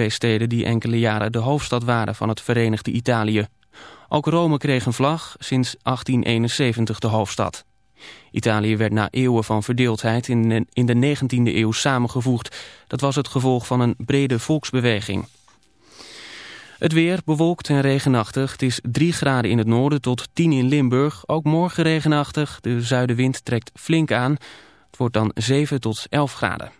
twee steden die enkele jaren de hoofdstad waren van het Verenigde Italië. Ook Rome kreeg een vlag, sinds 1871 de hoofdstad. Italië werd na eeuwen van verdeeldheid in, de 19e eeuw samengevoegd. Dat was het gevolg van een brede volksbeweging. Het weer bewolkt en regenachtig. Het is 3 graden in het noorden tot 10 in Limburg. Ook morgen regenachtig. De zuidenwind trekt flink aan. Het wordt dan 7 tot 11 graden.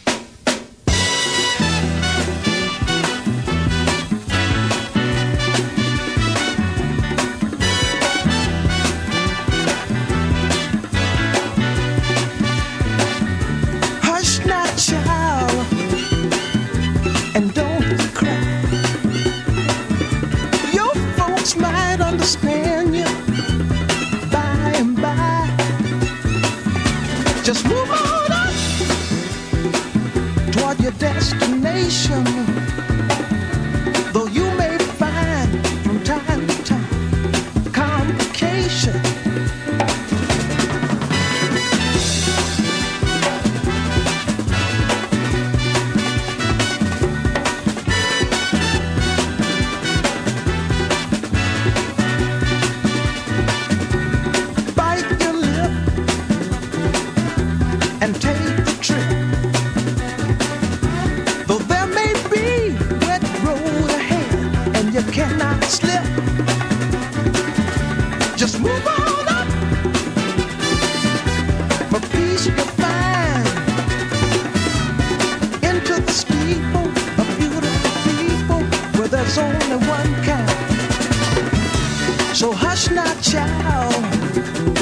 Hush now, child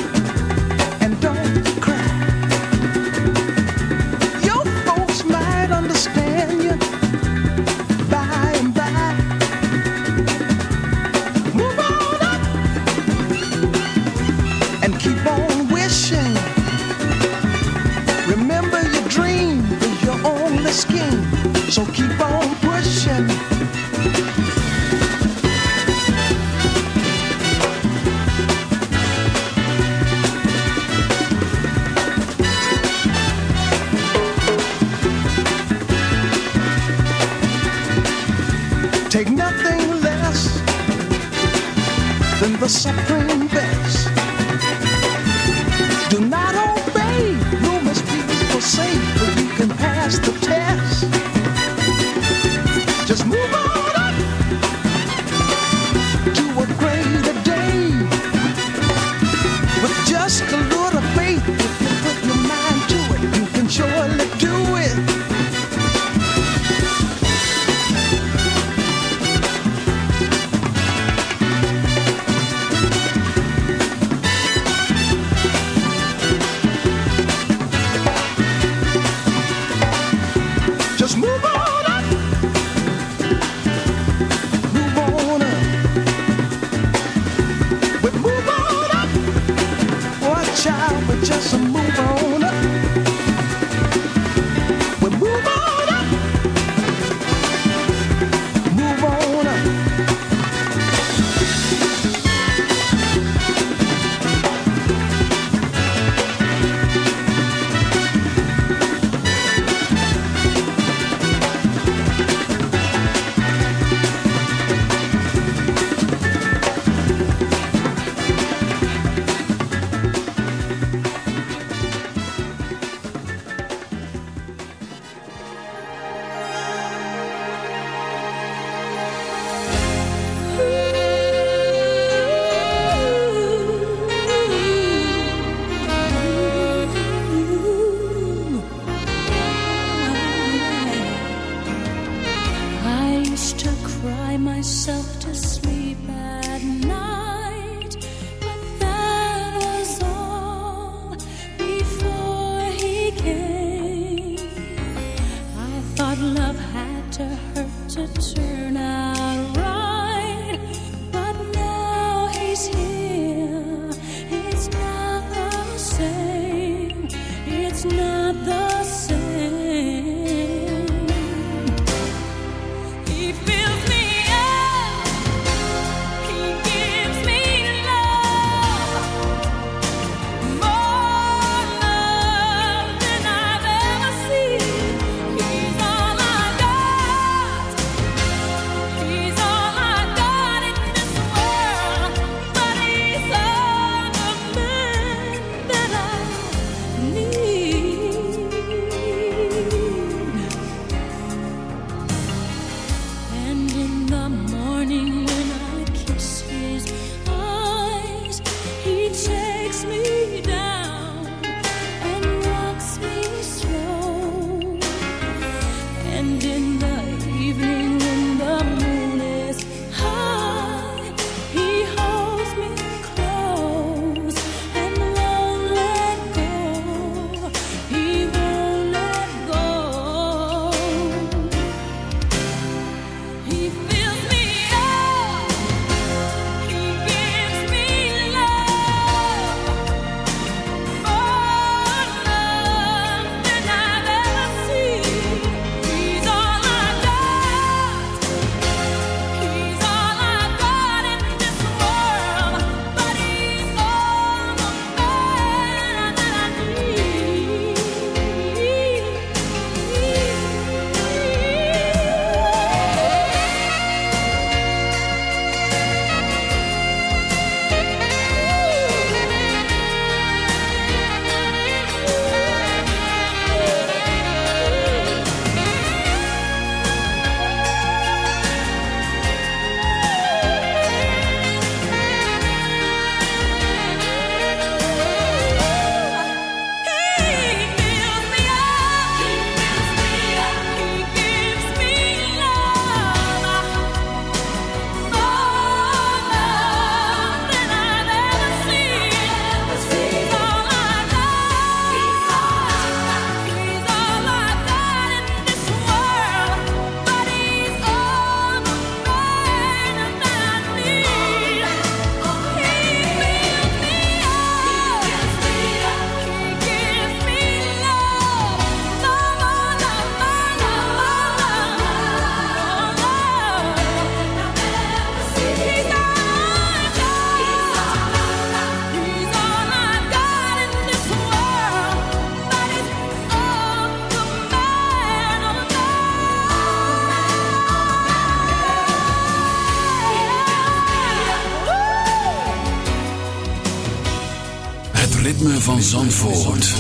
ritme van Zandvoort.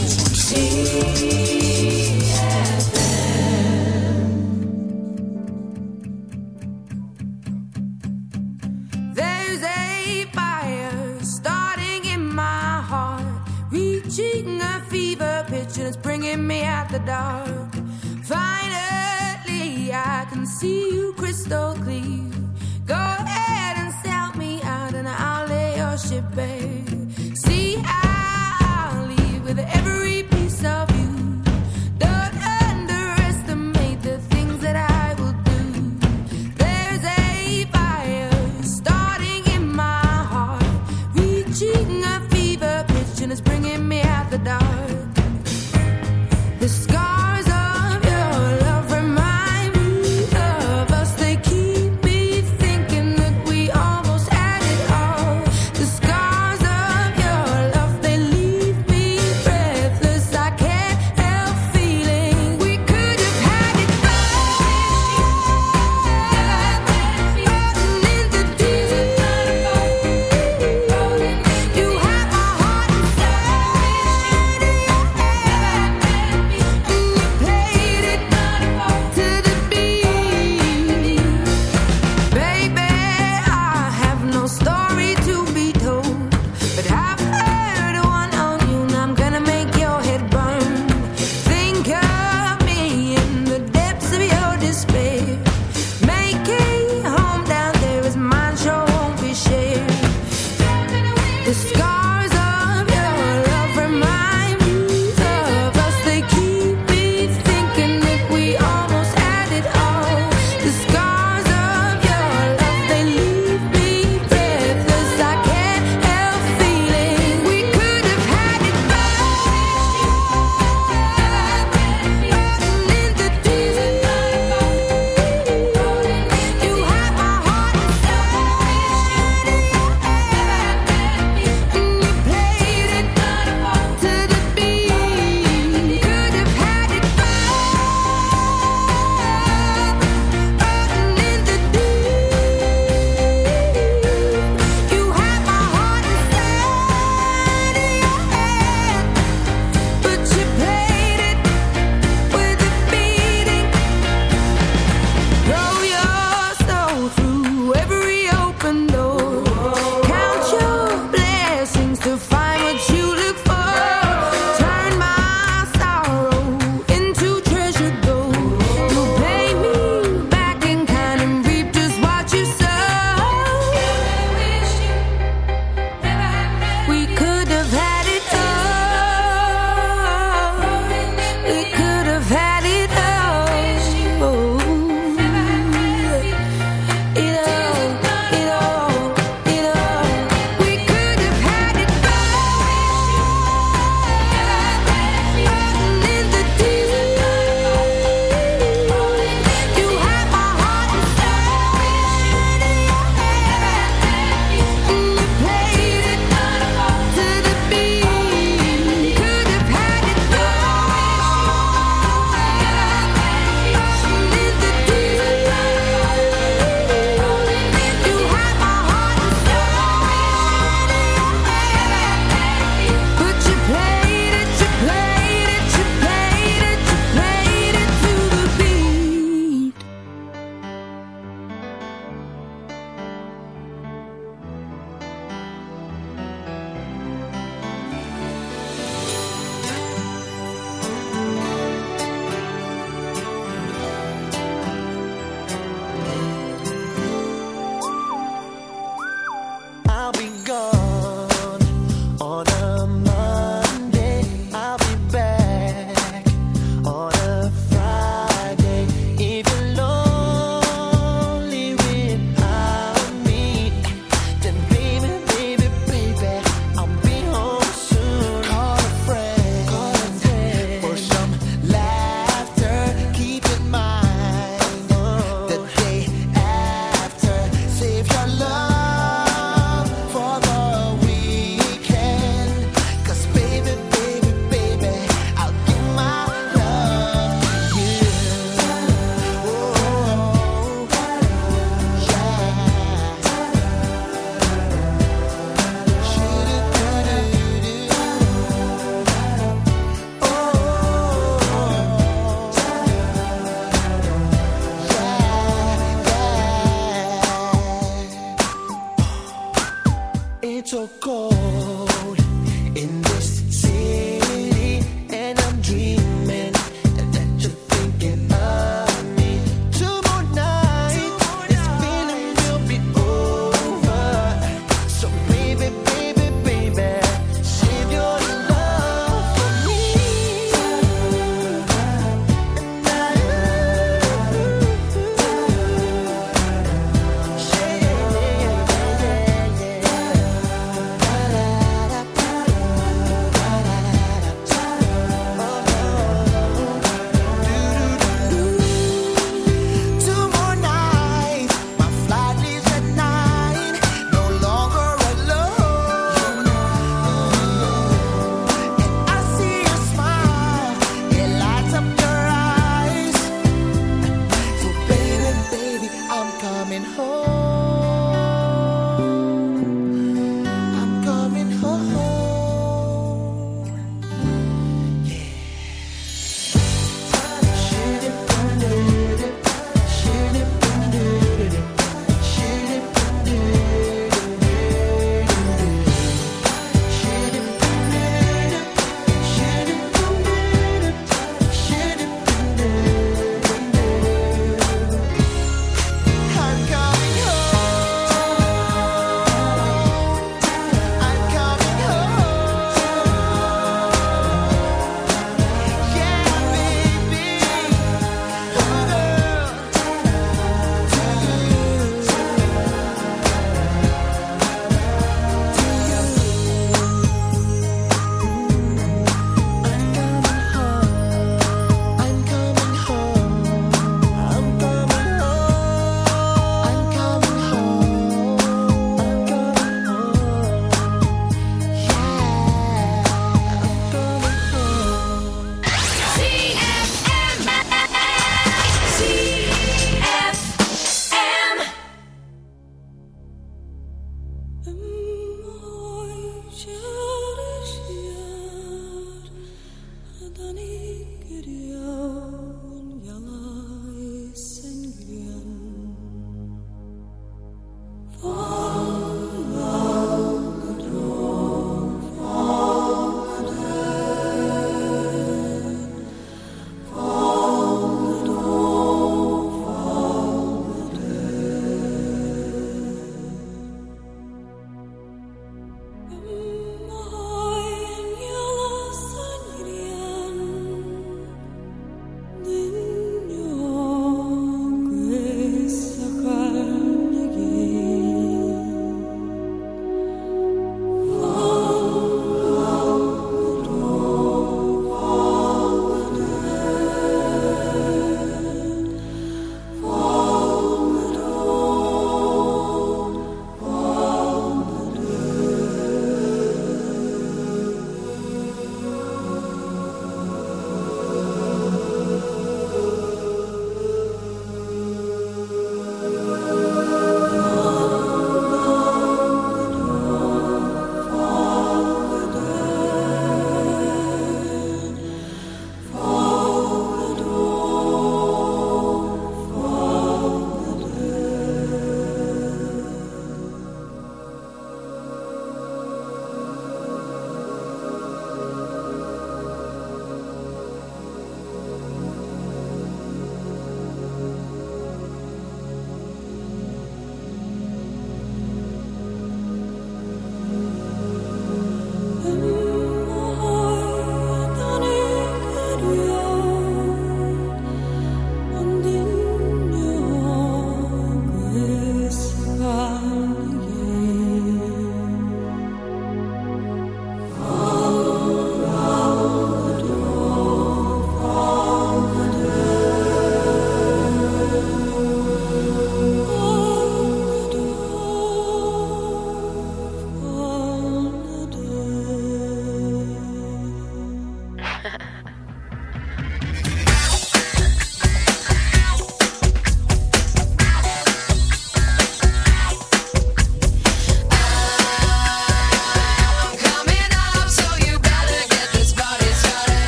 There's a fire starting in my heart, reaching a fever pitch and it's bringing me out the dark. mucho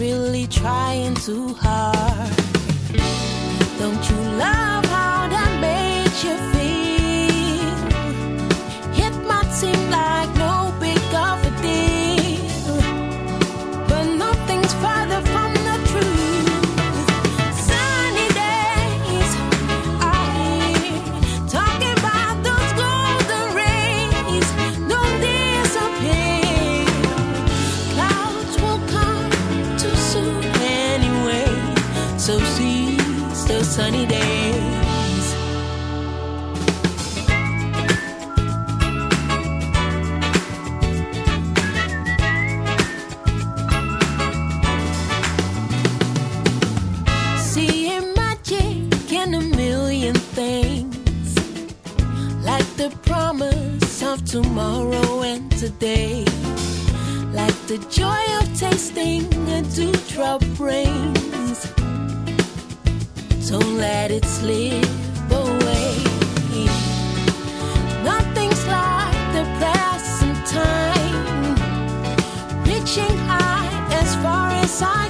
Really trying too hard. Don't you love how that makes you feel? The promise of tomorrow and today, like the joy of tasting a dewdrop rains. Don't let it slip away. Nothing's like the present time, reaching high as far as I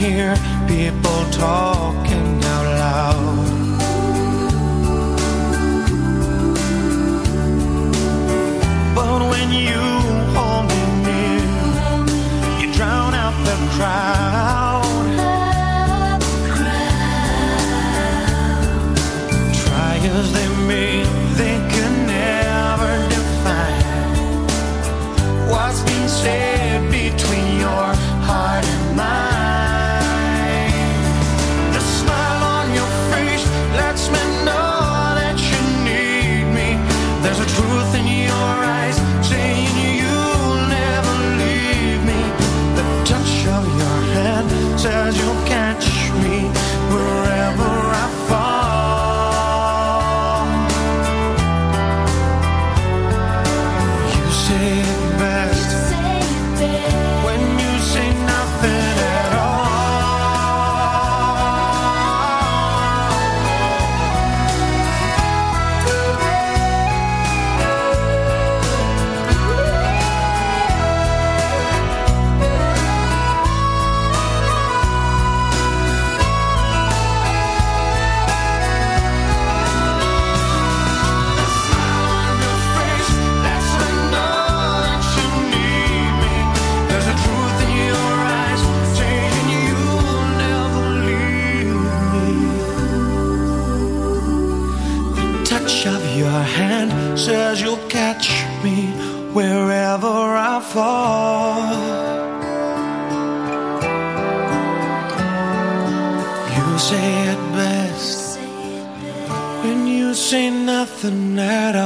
hear people talking out loud. But when you hold me near, you drown out the crowd.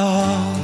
Oh.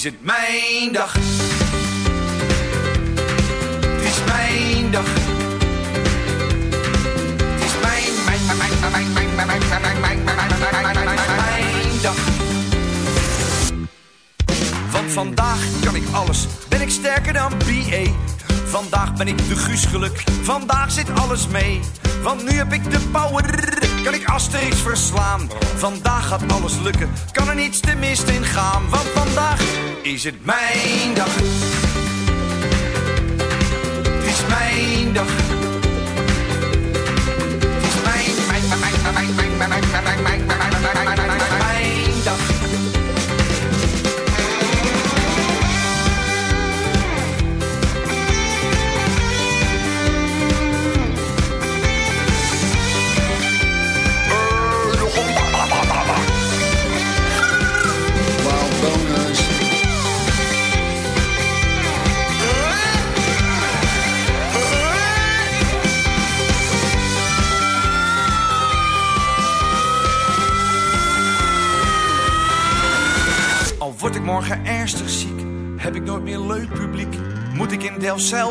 recent mijn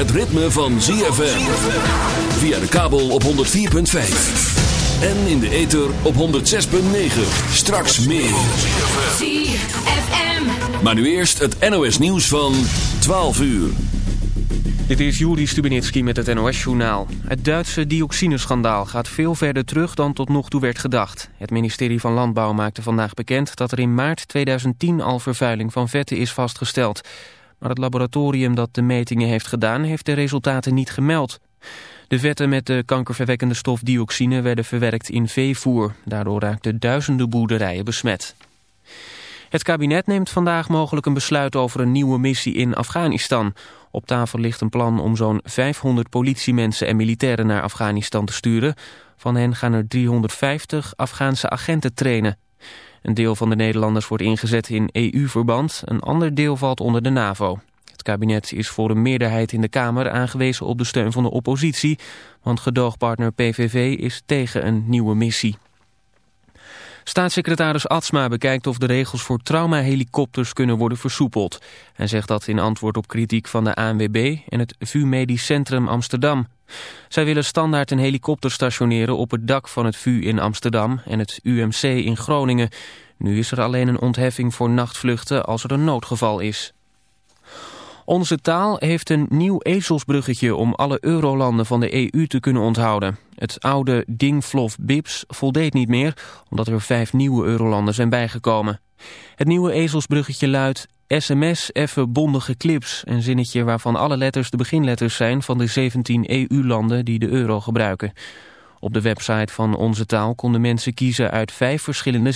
het ritme van ZFM. Via de kabel op 104.5. En in de ether op 106.9. Straks meer. ZFM. Maar nu eerst het NOS nieuws van 12 uur. Dit is Juri Stubenitski met het NOS-journaal. Het Duitse dioxineschandaal gaat veel verder terug dan tot nog toe werd gedacht. Het ministerie van Landbouw maakte vandaag bekend dat er in maart 2010 al vervuiling van vetten is vastgesteld. Maar het laboratorium dat de metingen heeft gedaan heeft de resultaten niet gemeld. De vetten met de kankerverwekkende stof dioxine werden verwerkt in veevoer. Daardoor raakten duizenden boerderijen besmet. Het kabinet neemt vandaag mogelijk een besluit over een nieuwe missie in Afghanistan. Op tafel ligt een plan om zo'n 500 politiemensen en militairen naar Afghanistan te sturen. Van hen gaan er 350 Afghaanse agenten trainen. Een deel van de Nederlanders wordt ingezet in EU-verband, een ander deel valt onder de NAVO. Het kabinet is voor een meerderheid in de Kamer aangewezen op de steun van de oppositie, want gedoogpartner PVV is tegen een nieuwe missie. Staatssecretaris Atsma bekijkt of de regels voor traumahelikopters kunnen worden versoepeld. Hij zegt dat in antwoord op kritiek van de ANWB en het VU Medisch Centrum Amsterdam. Zij willen standaard een helikopter stationeren op het dak van het VU in Amsterdam en het UMC in Groningen. Nu is er alleen een ontheffing voor nachtvluchten als er een noodgeval is. Onze taal heeft een nieuw ezelsbruggetje om alle eurolanden van de EU te kunnen onthouden. Het oude Dingflof Bips voldeed niet meer, omdat er vijf nieuwe eurolanden zijn bijgekomen. Het nieuwe ezelsbruggetje luidt sms effe bondige clips, een zinnetje waarvan alle letters de beginletters zijn van de 17 EU-landen die de euro gebruiken. Op de website van Onze Taal konden mensen kiezen uit vijf verschillende